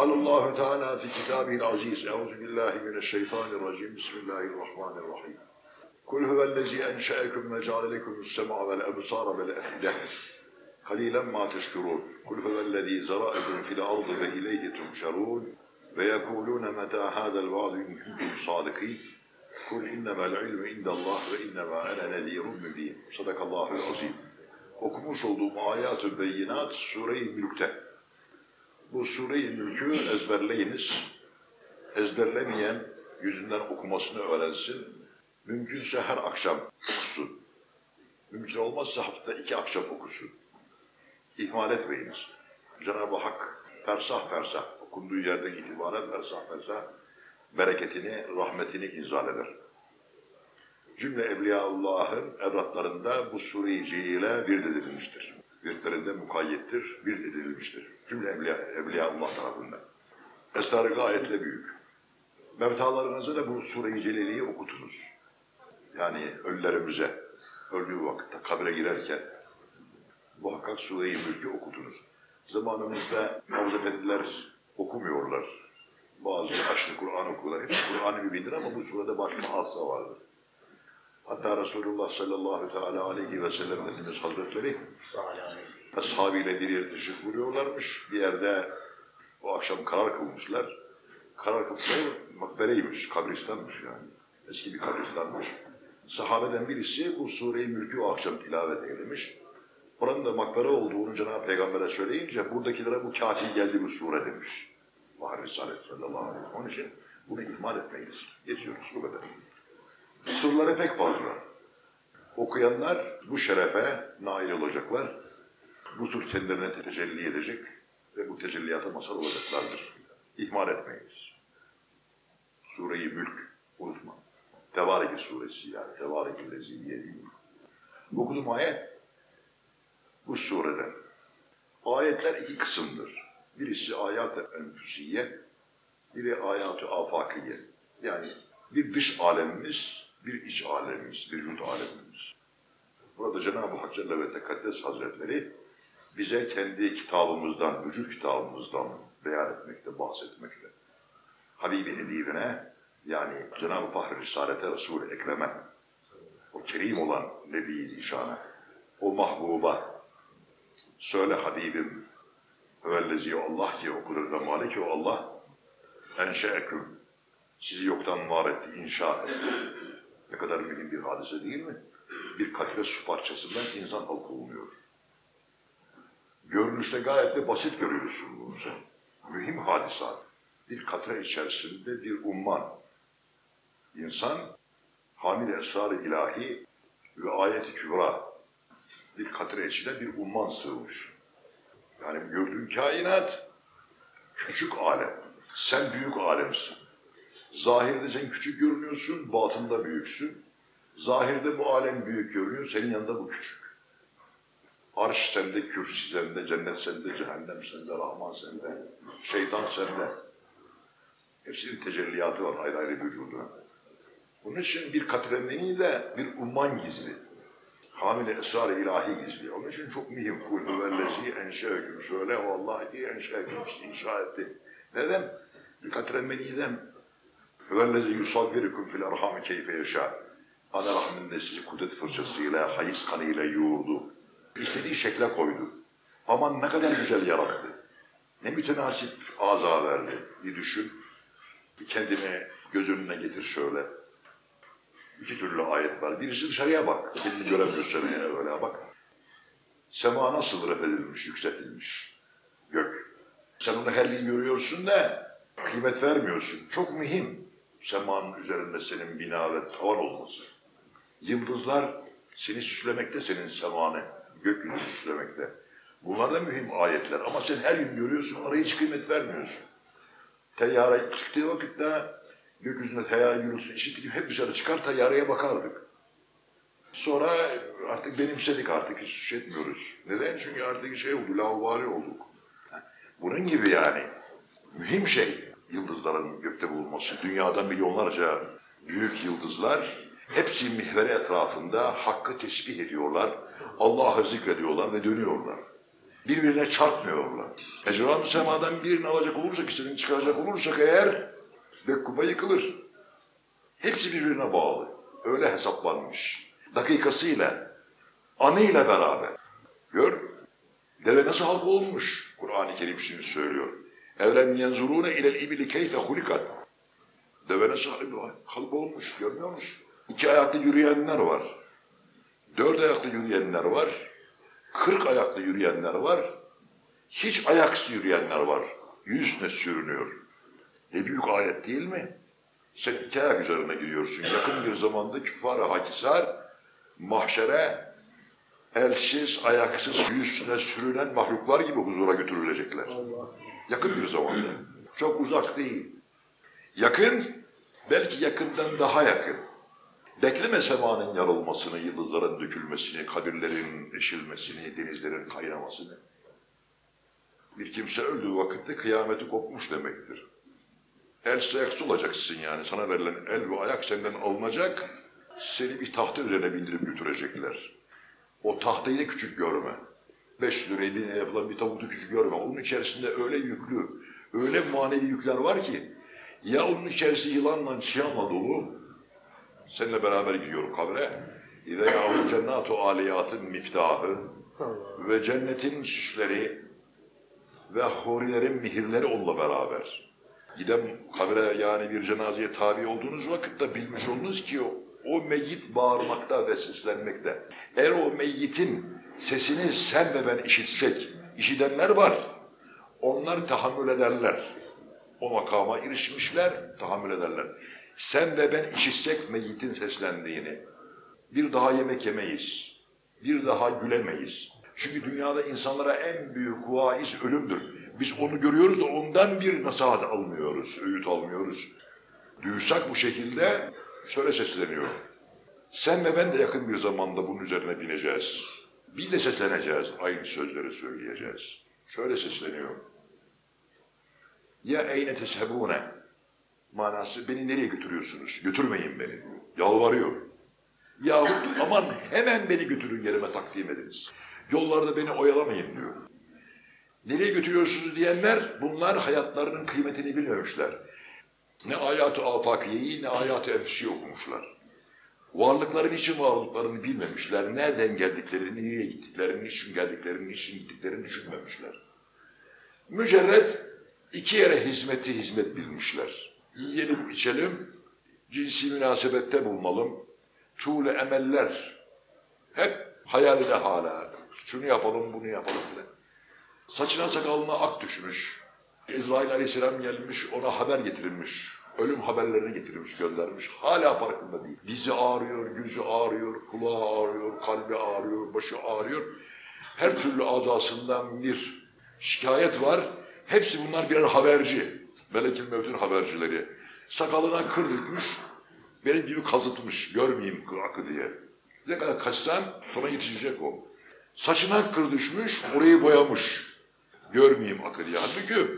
قال الله تعالى في كتابه العزيز أعوذ بالله من الشيطان الرجيم بسم الله الرحمن الرحيم. قل هو الذي أنشأكم وجعل لكم السمع والأبصار والأفئدة قليلا ما تشكرون. قل هو الذي زرأكم في الأرض وإليه تحشرون ويقولون متى هذا الوعد إن كنتم صادقين. قل إنما العلم عند الله وإنما أنا نذير مبين. صدق الله العظيم. okumuş olduğum ayat-ı beyinat Sure-i Mülk'te. Bu Sure-i Mülk'ü ezberleyiniz. Ezberlemeyen yüzünden okumasını öğrensin. Mümkünse her akşam okusun. Mümkün olmazsa hafta iki akşam okusun. İhmal etmeyiniz. Cenab-ı Hak fersah fersah okunduğu yerden itibaren fersah fersah bereketini, rahmetini inzal eder. Cümle Evliyaullah'ın evlatlarında bu sure-i bir edilmiştir. Virtlerinde mukayyettir, bir edilmiştir. Cümle Evliya, Evliyaullah tarafından. Esrarı gayet de büyük. Mevtalarınıza da bu sure-i celileyi okutunuz. Yani ölülerimize, öldüğü vakitte kabre girerken muhakkak sure-i mülkü okutunuz. Zamanımızda Havuz Efendiler okumuyorlar. Bazı aşırı Kur'an okurlar. Hepsi Kur'an-ı Mübin'dir ama bu surede başka hassa vardır. Hatta Resulullah sallallahu teala aleyhi ve sellem Efendimiz Hazretleri ashabıyla bir yerde buyuruyorlarmış. Bir yerde o akşam karar kılmışlar. Karar kılmışlar makbereymiş, kabristanmış yani. Eski bir kabristanmış. Sahabeden birisi bu Sure-i Mülk'ü o akşam tilavet eylemiş. Oranın da makbere olduğunu Cenab-ı Peygamber'e söyleyince buradakilere bu kafi geldi bu sure demiş. Bahar Risalet sallallahu aleyhi ve sellem. Onun için bunu ihmal etmeyiz. Geçiyoruz bu kadar. Surları pek fazla. Okuyanlar bu şerefe nail olacaklar. Bu sur kendilerine tecelli edecek ve bu tecelliyata mazhar olacaklardır. İhmal etmeyiz. Sure-i Mülk unutma. Tevariki suresi yani. Tevariki leziye değil? Okuduğum ayet bu sureden. Ayetler iki kısımdır. Birisi ayat-ı enfüsiye, biri ayat-ı afakiye. Yani bir dış alemimiz, bir iç alemimiz, bir vücut alemimiz. Burada Cenab-ı Hak Celle ve Tekaddes Hazretleri bize kendi kitabımızdan, vücut kitabımızdan beyan etmekte, bahsetmekte. Habibi Edibine yani Cenab-ı Fahri Risalete Resul-i Ekrem'e o kerim olan Nebi-i Zişan'a, o mahbuba söyle Habibim Evellezi Allah diye okunur ve malik o Allah enşeeküm sizi yoktan var etti, inşa etti. Ne kadar mühim bir hadise değil mi? Bir katre su parçasından insan halkı oluyor. Görünüşte gayet de basit görüyorsun bunu sen. Mühim hadisat. Bir katre içerisinde bir umman. İnsan hamile esrar-ı ilahi ve ayet-i kübra bir katre içine bir umman sığmış. Yani gördüğün kainat küçük alem. Sen büyük alemsin. Zahirde sen küçük görünüyorsun, batında büyüksün. Zahirde bu alem büyük görünüyor, senin yanında bu küçük. Arş sende, kürsi sende, cennet sende, cehennem sende, rahman sende, şeytan sende. Hepsinin tecelliyatı var ayrı ayrı vücuduna. Bunun için bir katremeni de bir umman gizli. Hamile esrar-ı ilahi gizli. Onun için çok mühim. Kul huvellezi enşe'eküm. Söyle o Allah ki enşe'eküm. inşa etti. Neden? Bir katremeniden Huvellezi yusavvirukum fil erhami keyfe yaşa. Ana rahminde sizi kudret fırçasıyla, hayız kanıyla yoğurdu. İstediği şekle koydu. Aman ne kadar güzel yarattı. Ne mütenasip aza verdi. Bir düşün. Bir kendini göz önüne getir şöyle. İki türlü ayet var. Birisi dışarıya bak. Kendini göremiyorsun yani öyle bak. Sema nasıl refedilmiş, yükseltilmiş? Gök. Sen onu her gün görüyorsun da kıymet vermiyorsun. Çok mühim. Semanın üzerinde senin bina ve tavan olması. Yıldızlar seni süslemekte senin semanı, gökyüzünü süslemekte. Bunlar da mühim ayetler ama sen her gün görüyorsun, onlara hiç kıymet vermiyorsun. Teyyare çıktığı vakitte gökyüzünde teyyare yürüsün, işittik hep dışarı çıkar teyyareye bakardık. Sonra artık benimsedik, artık hiç şey etmiyoruz. Neden? Çünkü artık şey oldu, laubali olduk. Bunun gibi yani. Mühim şey yıldızların gökte bulunması. Dünyada milyonlarca büyük yıldızlar hepsi mihveri etrafında hakkı tesbih ediyorlar. Allah'ı zikrediyorlar ve dönüyorlar. Birbirine çarpmıyorlar. Ecran semadan birini alacak olursak, ikisini çıkaracak olursak eğer Bekkuba yıkılır. Hepsi birbirine bağlı. Öyle hesaplanmış. Dakikasıyla, anıyla beraber. Gör, deve nasıl halk olmuş? Kur'an-ı Kerim şimdi söylüyor. Evren yenzurune ilel ibili keyfe hulikat. Deve nasıl halk olmuş görmüyor musun? İki ayaklı yürüyenler var. Dört ayaklı yürüyenler var. Kırk ayaklı yürüyenler var. Hiç ayaksız yürüyenler var. Yüzüne sürünüyor. Ne büyük ayet değil mi? Sen iki ayak üzerine giriyorsun. Yakın bir zamanda küffar-ı hakisar mahşere elsiz, ayaksız, yüzüne sürünen mahluklar gibi huzura götürülecekler. Yakın bir zamanda. Çok uzak değil. Yakın, belki yakından daha yakın. Bekleme semanın yarılmasını, yıldızların dökülmesini, kabirlerin eşilmesini, denizlerin kaynamasını. Bir kimse öldüğü vakitte kıyameti kopmuş demektir. El ayaksı olacaksın yani. Sana verilen el ve ayak senden alınacak. Seni bir tahta üzerine bindirip götürecekler. O tahtayı da küçük görme. 500 liraya yapılan bir tabutu küçük görme. Onun içerisinde öyle yüklü, öyle manevi yükler var ki ya onun içerisi yılanla çıyanla dolu. Seninle beraber gidiyorum kabre. İde yahu cennatu aliyatın miftahı ve cennetin süsleri ve hurilerin mihirleri onunla beraber. Giden kabre yani bir cenazeye tabi olduğunuz vakitte bilmiş olunuz ki o, o meyyit bağırmakta ve seslenmekte. Eğer o meyyitin sesini sen ve ben işitsek, işitenler var. Onlar tahammül ederler. O makama erişmişler, tahammül ederler. Sen ve ben işitsek meyyitin seslendiğini, bir daha yemek yemeyiz, bir daha gülemeyiz. Çünkü dünyada insanlara en büyük vaiz ölümdür. Biz onu görüyoruz da ondan bir nasihat almıyoruz, öğüt almıyoruz. Duysak bu şekilde şöyle sesleniyor. Sen ve ben de yakın bir zamanda bunun üzerine bineceğiz. Biz de sesleneceğiz, aynı sözleri söyleyeceğiz. Şöyle sesleniyor. Ya eyne teshebune manası beni nereye götürüyorsunuz? Götürmeyin beni. Yalvarıyor. Yahut aman hemen beni götürün yerime takdim ediniz. Yollarda beni oyalamayın diyor. Nereye götürüyorsunuz diyenler bunlar hayatlarının kıymetini bilmemişler. Ne ayat-ı afakiyeyi ne ayat-ı enfsi okumuşlar. Varlıkların için varlıklarını bilmemişler. Nereden geldiklerini, nereye gittiklerini, niçin geldiklerini, niçin gittiklerini düşünmemişler. Mücerret iki yere hizmeti hizmet bilmişler. Yiyelim, içelim, cinsi münasebette bulmalım, tuğle emeller, hep hayalde hala. Şunu yapalım, bunu yapalım bile. Saçına sakalına ak düşmüş. İsrail aleyhisselam gelmiş, ona haber getirilmiş. Ölüm haberlerini getirmiş, göndermiş. Hala farkında değil. Dizi ağrıyor, gözü ağrıyor, kulağı ağrıyor, kalbi ağrıyor, başı ağrıyor. Her türlü azasından bir şikayet var. Hepsi bunlar birer haberci. Melekül Mevt'ün habercileri. Sakalına kır dökmüş, benim gibi kazıtmış, görmeyeyim akı diye. Ne kadar kaçsan sonra yetişecek o. Saçına kır düşmüş, orayı boyamış. Görmeyeyim akı diye. Halbuki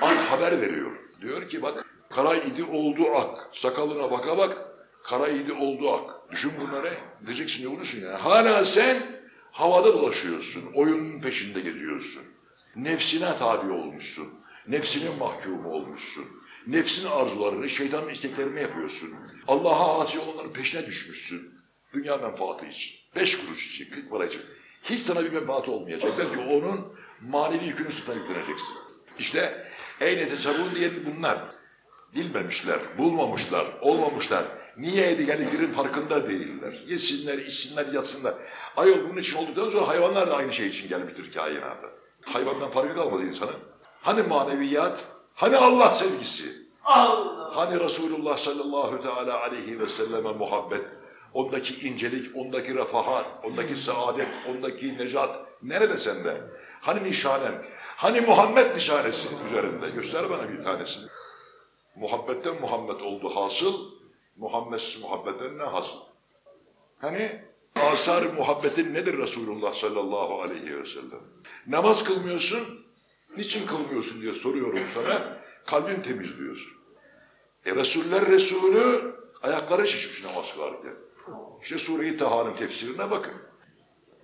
ak haber veriyor. Diyor ki bak kara idi oldu ak. Sakalına baka bak kara idi oldu ak. Düşün bunları. Diyeceksin ne olursun ya. Hala sen havada dolaşıyorsun. Oyunun peşinde geziyorsun. Nefsine tabi olmuşsun. Nefsinin mahkumu olmuşsun. Nefsin arzularını, şeytanın isteklerini yapıyorsun. Allah'a asi olanların peşine düşmüşsün. Dünya menfaatı için. Beş kuruş için, kırk para için. Hiç sana bir menfaati olmayacak. Belki onun manevi yükünü sırtına yükleneceksin. İşte eyne tesavvun diyen bunlar. Bilmemişler, bulmamışlar, olmamışlar. Niye geldiklerinin farkında değiller. Yesinler, içsinler, yatsınlar. Ayol bunun için olduktan sonra hayvanlar da aynı şey için gelmiştir kainata. Hayvandan farkı kalmadı insanın. Hani maneviyat, hani Allah sevgisi, Allah. hani Resulullah sallallahu teala aleyhi ve selleme muhabbet, ondaki incelik, ondaki refahat, ondaki saadet, ondaki necat nerede sende? Hani nişanen? Hani Muhammed nişanesi üzerinde? Göster bana bir tanesini. Muhabbetten Muhammed oldu hasıl, Muhammedsiz muhabbetten ne hasıl? Hani asar muhabbetin nedir Resulullah sallallahu aleyhi ve sellem? Namaz kılmıyorsun, niçin kılmıyorsun diye soruyorum sana. Kalbin temiz diyorsun. E Resuller Resulü ayakları şişmiş namaz kılarken. İşte Sure-i Taha'nın tefsirine bakın.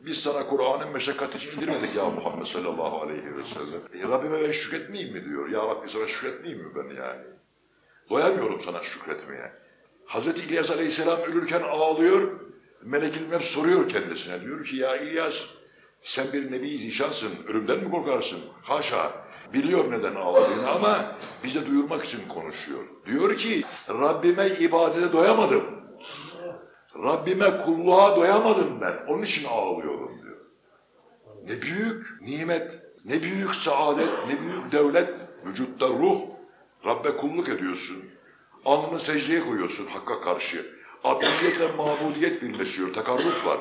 Biz sana Kur'an'ın meşakkati için indirmedik ya Muhammed sallallahu aleyhi ve sellem. E, Rabbime ben şükretmeyeyim mi diyor. Ya Rabbi sana şükretmeyeyim mi ben yani? Doyamıyorum sana şükretmeye. Hazreti İlyas aleyhisselam ölürken ağlıyor. Melek-i Mevt soruyor kendisine. Diyor ki ya İlyas sen bir nebi zişansın. Ölümden mi korkarsın? Haşa. Biliyor neden ağladığını ama bize duyurmak için konuşuyor. Diyor ki Rabbime ibadete doyamadım. Rabbime kulluğa doyamadım ben. Onun için ağlıyorum diyor. Ne büyük nimet, ne büyük saadet, ne büyük devlet, vücutta ruh. Rabbe kulluk ediyorsun. Alnını secdeye koyuyorsun Hakk'a karşı. Abdiyetle mabudiyet birleşiyor, takarruf var.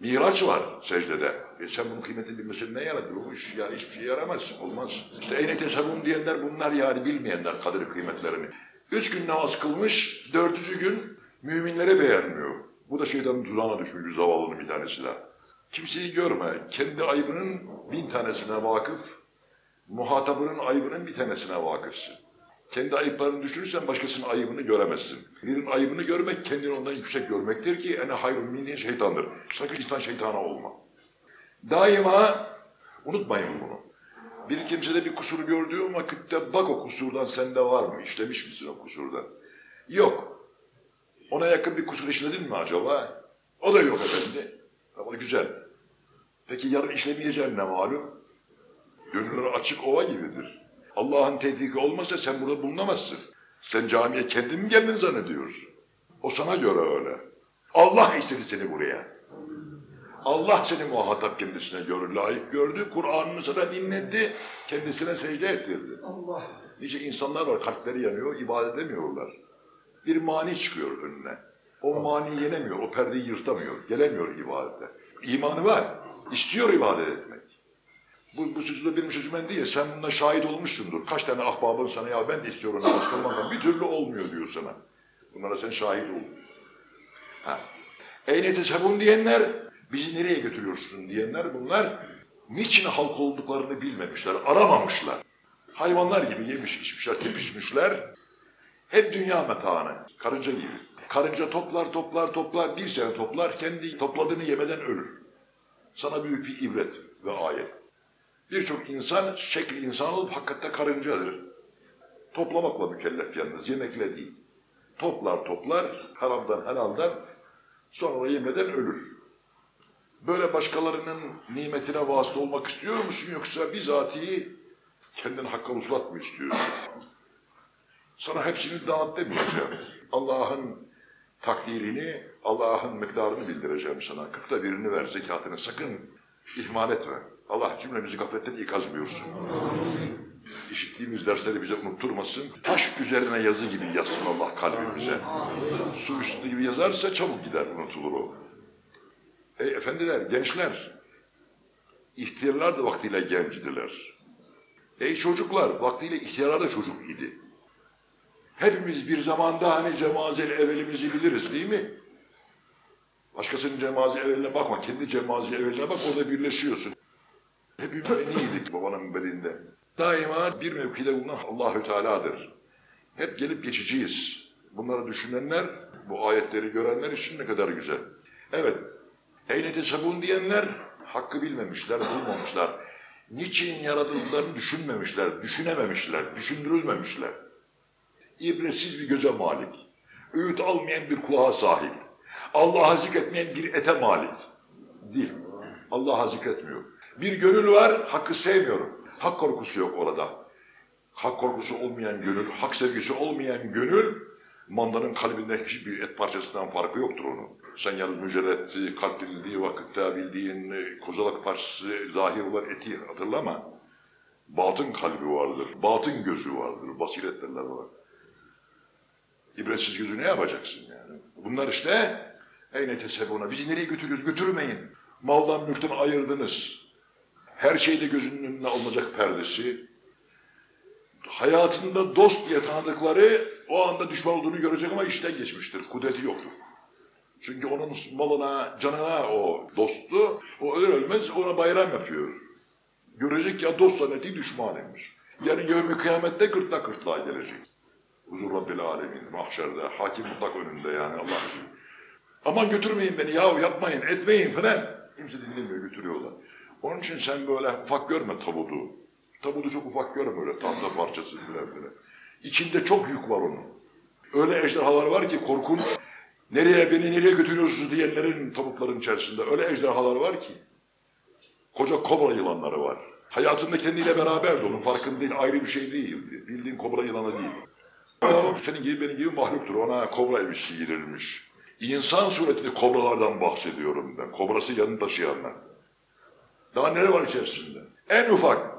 Miraç var secdede. E sen bunun kıymetini bilmesin ne yaradır? Bu iş yani hiçbir şey yaramaz, olmaz. İşte eyne tesavvun diyenler bunlar yani bilmeyenler kadir kıymetlerini. Üç gün namaz kılmış, dördüncü gün müminlere beğenmiyor. Bu da şeytanın tuzağına düşmüş zavallının bir tanesi de. Kimseyi görme, kendi ayıbının bin tanesine vakıf, muhatabının ayıbının bir tanesine vakıfsın. Kendi ayıplarını düşürürsen başkasının ayıbını göremezsin. Birinin ayıbını görmek kendini ondan yüksek görmektir ki ene hayrun minni şeytandır. Sakın insan şeytana olma. Daima unutmayın bunu. Bir kimsede bir kusur gördüğün vakitte bak o kusurdan sende var mı? İşlemiş misin o kusurdan? Yok. Ona yakın bir kusur işledin mi acaba? O da yok efendi. Ama güzel. Peki yarın işlemeyeceğin ne malum? Gönüller açık ova gibidir. Allah'ın tevfiki olmasa sen burada bulunamazsın. Sen camiye kendin mi geldin zannediyorsun? O sana göre öyle. Allah istedi seni buraya. Allah seni muhatap kendisine görür, layık gördü. Kur'an'ını sana dinletti, kendisine secde ettirdi. Allah. Nice insanlar var, kalpleri yanıyor, ibadet edemiyorlar. Bir mani çıkıyor önüne. O mani yenemiyor, o perdeyi yırtamıyor, gelemiyor ibadete. İmanı var, istiyor ibadet etmek. Bu, bu sözü de benim değil, sen buna şahit olmuşsundur. Kaç tane ahbabın sana ya ben de istiyorum namaz kılmak bir türlü olmuyor diyor sana. Bunlara sen şahit ol. Ha. Eyne tesebun diyenler, bizi nereye götürüyorsun diyenler bunlar, niçin halk olduklarını bilmemişler, aramamışlar. Hayvanlar gibi yemiş, içmişler, tepişmişler. Hep dünya metaını, karınca gibi. Karınca toplar, toplar, toplar, bir sene toplar, kendi topladığını yemeden ölür. Sana büyük bir ibret ve ayet. Birçok insan şekil insan olup hakikatte karıncadır. Toplamakla mükellef yalnız, yemekle değil. Toplar toplar, haramdan helalden, sonra yemeden ölür. Böyle başkalarının nimetine vasıta olmak istiyor musun yoksa bizatihi kendin hakka vuslat mı istiyorsun? Sana hepsini dağıt demeyeceğim. Allah'ın takdirini, Allah'ın miktarını bildireceğim sana. Kırkta birini ver zekatını sakın ihmal etme. Allah cümlemizi gafletten ikaz buyursun. İşittiğimiz dersleri bize unutturmasın. Taş üzerine yazı gibi yazsın Allah kalbimize. Su üstü gibi yazarsa çabuk gider, unutulur o. Ey efendiler, gençler, ihtiyarlar da vaktiyle gencidiler. Ey çocuklar, vaktiyle ihtiyarlar da çocuk idi. Hepimiz bir zamanda hani cemazel evvelimizi biliriz değil mi? Başkasının cemazi evveline bakma, kendi cemazi evveline bak orada birleşiyorsun. Hepimiz iyiydik babanın belinde. Daima bir mevkide bulunan Allahü Teala'dır. Hep gelip geçiciyiz. Bunları düşünenler, bu ayetleri görenler için ne kadar güzel. Evet, eyne tesabun diyenler hakkı bilmemişler, bulmamışlar. Niçin yaratıldıklarını düşünmemişler, düşünememişler, düşündürülmemişler. İbretsiz bir göze malik, öğüt almayan bir kulağa sahip, Allah'a zikretmeyen bir ete malik. Değil, Allah'a zikretmiyor. Bir gönül var, hakkı sevmiyorum. Hak korkusu yok orada. Hak korkusu olmayan gönül, hak sevgisi olmayan gönül, mandanın kalbindeki hiçbir et parçasından farkı yoktur onun. Sen yalnız mücerret, kalp bildiği vakitte bildiğin e, kozalak parçası zahir olan eti hatırlama. Batın kalbi vardır, batın gözü vardır, basiret derler ona. İbretsiz gözü ne yapacaksın yani? Bunlar işte eyne tesebuna. Bizi nereye götürüyoruz? Götürmeyin. Maldan mülkten ayırdınız. Her şeyde gözünün önüne alınacak perdesi. Hayatında dost diye tanıdıkları o anda düşman olduğunu görecek ama işten geçmiştir. Kudreti yoktur. Çünkü onun malına, canına o dostu, o ölür ölmez ona bayram yapıyor. Görecek ya dost zannettiği düşmanıymış. Yani yevmi kıyamette gırtlak gırtlağa gelecek. Huzur Rabbil Alemin, mahşerde, hakim mutlak önünde yani Allah için. Aman götürmeyin beni yahu yapmayın, etmeyin falan. Kimse dinlemiyor, götürüyorlar. Onun için sen böyle ufak görme tabutu. Tabutu çok ufak görme öyle tahta parçası bile bile. İçinde çok yük var onun. Öyle ejderhalar var ki korkunç. Nereye beni nereye götürüyorsunuz diyenlerin tabutların içerisinde öyle ejderhalar var ki. Koca kobra yılanları var. Hayatında kendiyle beraberdi onun farkında değil ayrı bir şey değildi. Bildiğin kobra yılanı değil. Senin gibi benim gibi mahluktur ona kobra elbisesi giydirilmiş. İnsan suretli kobralardan bahsediyorum ben. Kobrası yanında taşıyanlar. Daha neler var içerisinde? En ufak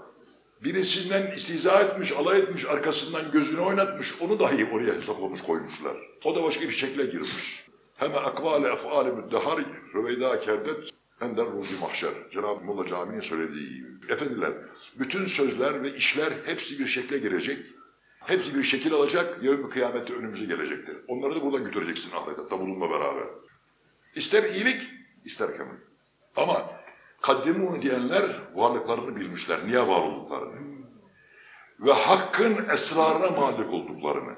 birisinden istiza etmiş, alay etmiş, arkasından gözünü oynatmış, onu dahi oraya hesaplamış koymuşlar. O da başka bir şekle girmiş. Hem akvale efali müddehar Rüveyda Kerdet Ender Ruzi Mahşer. Cenab-ı Molla Camii'nin söylediği gibi. Efendiler, bütün sözler ve işler hepsi bir şekle girecek. Hepsi bir şekil alacak, yarın kıyamette önümüze gelecektir. Onları da buradan götüreceksin ahirete, tabulunla beraber. İster iyilik, ister kömür. Ama kaddimun diyenler varlıklarını bilmişler, niye var olduklarını. Ve hakkın esrarına malik olduklarını.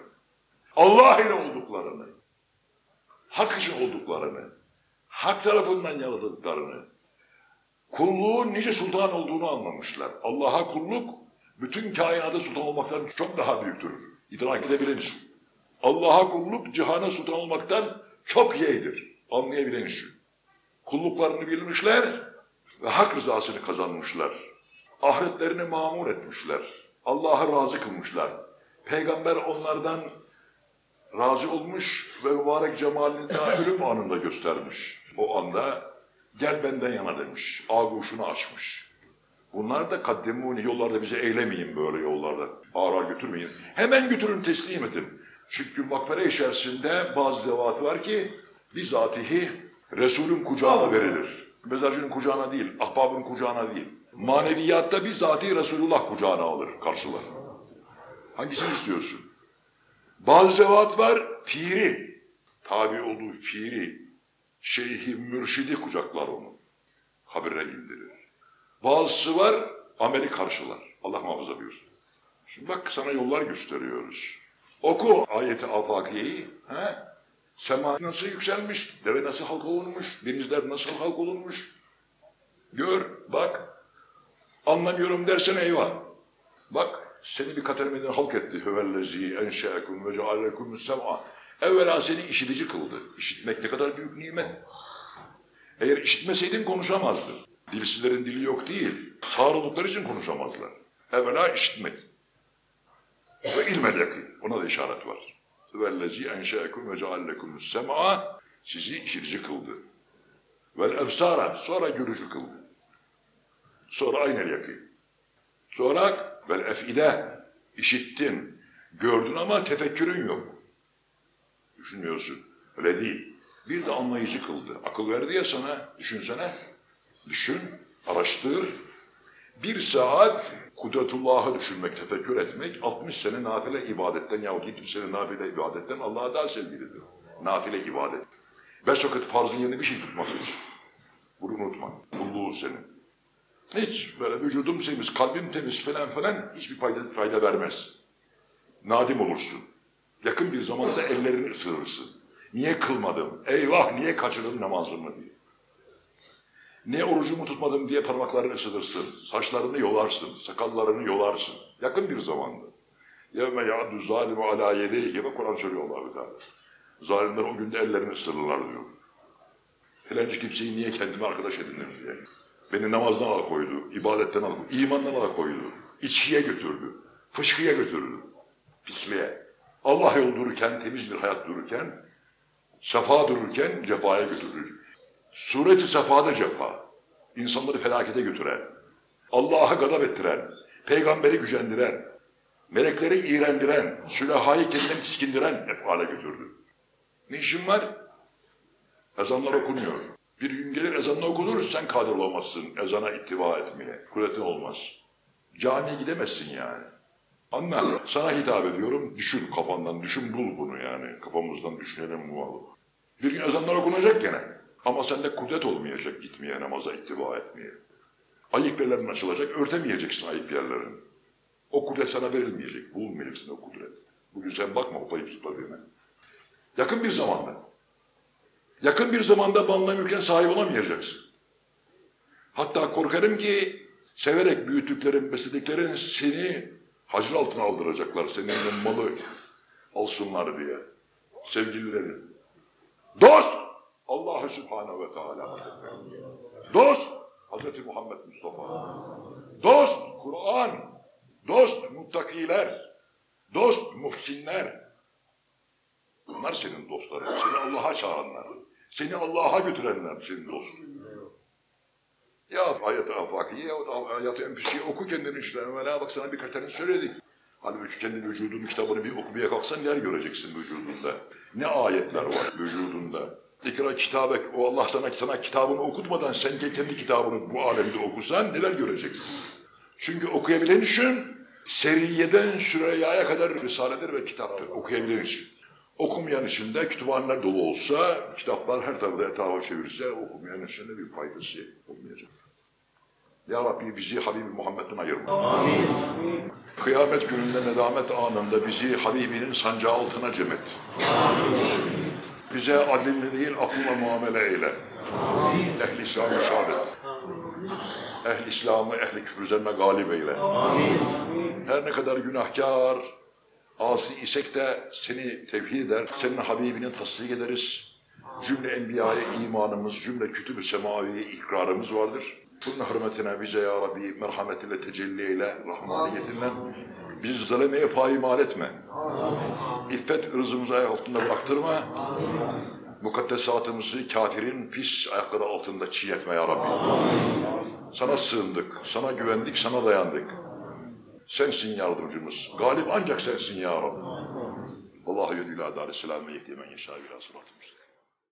Allah ile olduklarını. Hak için olduklarını. Hak tarafından yaratıldıklarını. Kulluğun nice sultan olduğunu anlamışlar. Allah'a kulluk bütün kainata sultan olmaktan çok daha büyüktür. İdrak edebilen için. Allah'a kulluk cihana sultan olmaktan çok yeğdir. Anlayabilen için. Kulluklarını bilmişler ve hak rızasını kazanmışlar. Ahiretlerini mamur etmişler. Allah'ı razı kılmışlar. Peygamber onlardan razı olmuş ve mübarek cemalini daha ölüm anında göstermiş. O anda gel benden yana demiş. Ağuşunu açmış. Bunlar da kaddemuni yollarda bize eylemeyin böyle yollarda. Ağır ağır götürmeyin. Hemen götürün teslim edin. Çünkü makbere içerisinde bazı zevat var ki bizatihi Resulün kucağına verilir. Mezarcının kucağına değil, ahbabın kucağına değil. Maneviyatta bizatihi Resulullah kucağına alır, karşılar. Hangisini istiyorsun? Bazı zevat var, piri. Tabi olduğu piri, şeyhi, mürşidi kucaklar onu. Habire indirir. Bazısı var, ameli karşılar. Allah muhafaza buyursun. Şimdi bak sana yollar gösteriyoruz. Oku ayeti afakiyeyi. He? Sema nasıl yükselmiş, deve nasıl halk olunmuş, denizler nasıl halk olunmuş. Gör, bak. Anlamıyorum dersen eyvah. Bak, seni bir katermeden halk etti. Hüvellezi enşeekum ve cealekum sem'a. Evvela seni işitici kıldı. İşitmek ne kadar büyük nimet. Eğer işitmeseydin konuşamazdın. Dilsizlerin dili yok değil. Sağır oldukları için konuşamazlar. Evvela işitmek. Ve ilmel yakın. Ona da işaret var. Vellezi enşeekum ve ceallekum sem'a sizi işitici kıldı. Vel ebsara sonra görücü kıldı. Sonra aynel yakın. Sonra vel işittin, gördün ama tefekkürün yok. Düşünmüyorsun. Öyle değil. Bir de anlayıcı kıldı. Akıl verdi ya sana, düşünsene. Düşün, araştır. Bir saat kudretullah'ı düşünmek, tefekkür etmek, 60 sene nafile ibadetten yahut 70 sene nafile ibadetten Allah'a daha sevgilidir. Nafile ibadet. Beş vakit farzın yerine bir şey tutması için. Bunu unutma. Kulluğu senin. Hiç böyle vücudum temiz, kalbim temiz falan falan hiçbir fayda, fayda vermez. Nadim olursun. Yakın bir zamanda ellerini ısırırsın. Niye kılmadım? Eyvah niye kaçırdım namazımı diye. Niye orucumu tutmadım diye parmaklarını ısırırsın. Saçlarını yolarsın, sakallarını yolarsın. Yakın bir zamanda. Yevme ya'du zalimu ala yedeyhi gibi Kur'an söylüyor Allah-u Teala. Zalimler o günde ellerini ısırırlar diyor. Filanca kimseyi niye kendime arkadaş edindim diye. Beni namazdan alakoydu, ibadetten alakoydu, imandan alakoydu, içkiye götürdü, fışkıya götürdü, pisliğe. Allah yolu dururken, temiz bir hayat dururken, sefa dururken cefaya götürür. Sureti sefada cefa, insanları felakete götüren, Allah'a gadap ettiren, peygamberi gücendiren, melekleri iğrendiren, sülahayı kendini tiskindiren hep hale götürdü. Ne işin var? Ezanlar okunuyor. Bir gün gelir ezanla okunur, sen kadir olamazsın ezana ittiba etmeye. Kudretin olmaz. Camiye gidemezsin yani. Anla, sana hitap ediyorum, düşün kafandan, düşün bul bunu yani. Kafamızdan düşünelim bu. Bir gün ezanlar okunacak gene. Ama sende kudret olmayacak gitmeye, namaza ittiba etmeye. Ayıp yerlerin açılacak, örtemeyeceksin ayıp yerlerin. O kudret sana verilmeyecek, bulmayacaksın o kudret. Bugün sen bakma hoplayıp zıpladığına. Yakın bir zamanda, yakın bir zamanda malına mülküne sahip olamayacaksın. Hatta korkarım ki severek büyüttüklerin, beslediklerin seni hacir altına aldıracaklar. Senin malı alsınlar diye. Sevgililerin. Dost! Allah-u Sübhanehu ve Teala. Dost! Hz. Muhammed Mustafa. Dost! Kur'an. Dost! Muttakiler. Dost! Muhsinler. Bunlar senin dostların. Seni Allah'a çağıranlar. Seni Allah'a götürenler senin dostun. Ya hayat-ı afakiye ya hayat-ı enfüsiye oku kendini işte. Evvela bak sana birkaç tane söyledik. Halbuki kendi vücudun kitabını bir okumaya kalksan neler göreceksin vücudunda? Ne ayetler var vücudunda? İkra kitabek, o Allah sana, sana kitabını okutmadan sen kendi kitabını bu alemde okusan neler göreceksin? Çünkü okuyabilen için seriyeden Süreyya'ya kadar risaleler ve kitaptır. Okuyabilen için. Okumayan için de kütüphaneler dolu olsa, kitaplar her tarafta etrafa çevirse okumayan için de bir faydası olmayacak. Ya Rabbi bizi Habibi Muhammed'den ayırma. Kıyamet gününde nedamet anında bizi Habibinin sancağı altına cem et. Bize adlinle değil aklına muamele eyle. Ehli İslam'ı şahadet. Ehli İslam'ı ehli küfür üzerine galip eyle. Her ne kadar günahkar, asi isek de seni tevhid eder, senin Habibini tasdik ederiz. Cümle enbiyaya imanımız, cümle kütüb-ü semaviye ikrarımız vardır. Bunun hürmetine bize ya Rabbi merhametiyle tecelli eyle, rahmaniyetinden. Bizi zalemeye payimal etme. İffet ırzımızı ayak altında bıraktırma. Mukaddesatımızı kafirin pis ayakları altında çiğnetme ya Rabbi. Sana sığındık, sana güvendik, sana dayandık. Sensin yardımcımız. Galip ancak sensin ya Rabbi. Allahu yedü ila dar-i selâme yehdi men yeşâ ila sıratı müstakim.